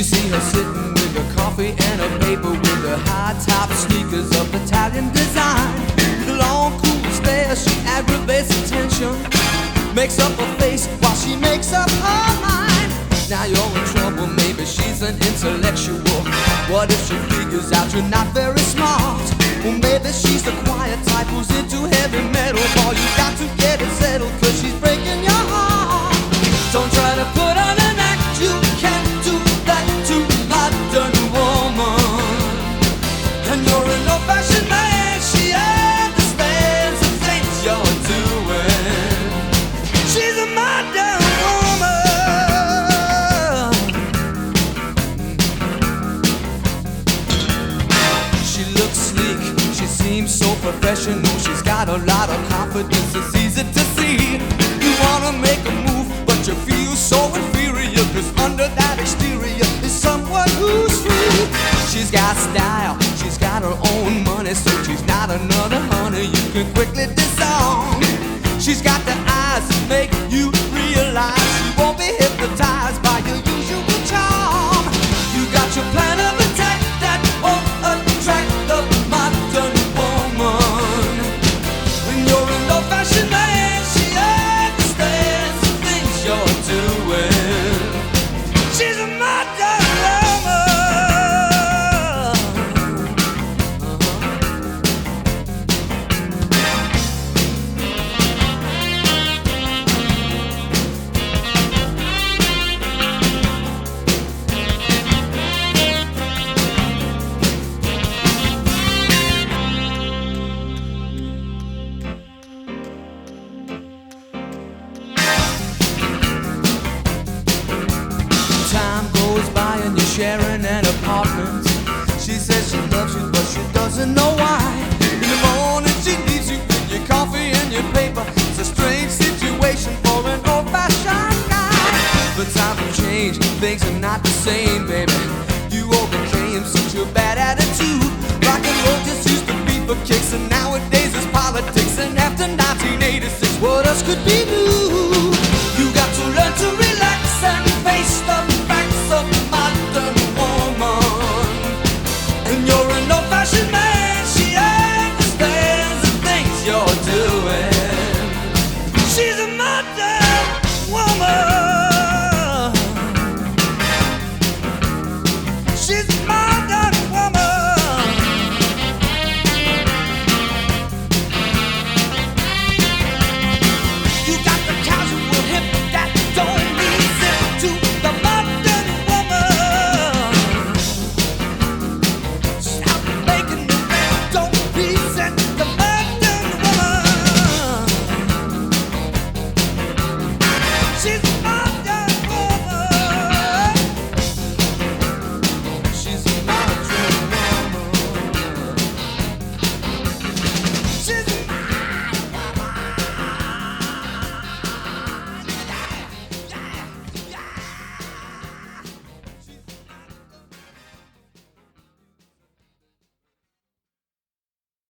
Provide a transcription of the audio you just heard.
her sitting with a coffee and a paper with her high top sneakers of Italian design. With a long, cool stare, she aggravates attention. Makes up a face while she makes up her mind. Now you're in trouble, maybe she's an intellectual. What if she figures out you're not very smart? Well, maybe she's the quiet type seems so professional. She's got a lot of confidence, it's easy to see. You wanna make a move, but you feel so inferior. Cause under that exterior is someone who's free. She's got style, she's got her own money, so she's not another honey you can quickly disarm. She's got the eyes that make you realize she won't be hypnotized by you're doing. Things are not the same, baby. You overcame such a bad attitude. Rock and roll just used to be for kicks, and nowadays it's politics. And after 1986, what else could be new?